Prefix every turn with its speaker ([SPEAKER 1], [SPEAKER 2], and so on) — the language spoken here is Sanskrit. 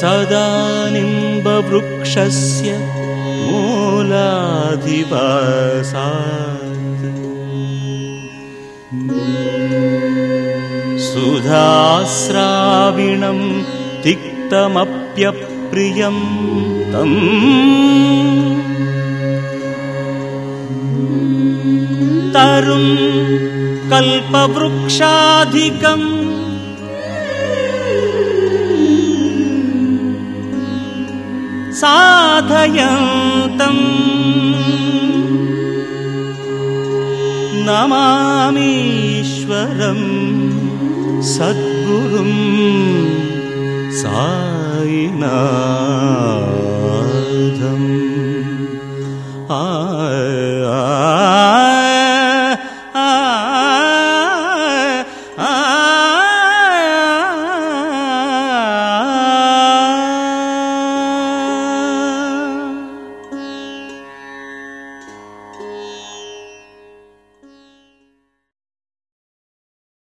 [SPEAKER 1] सदा निम्बवृक्षस्य मूलाधिपसात् तिक्तमप्यप्रियं तम् तरुं कल्पवृक्षाधिकम्। साधयन्तम् नमामीश्वरं सद्गुरुं सायिनाथम् आ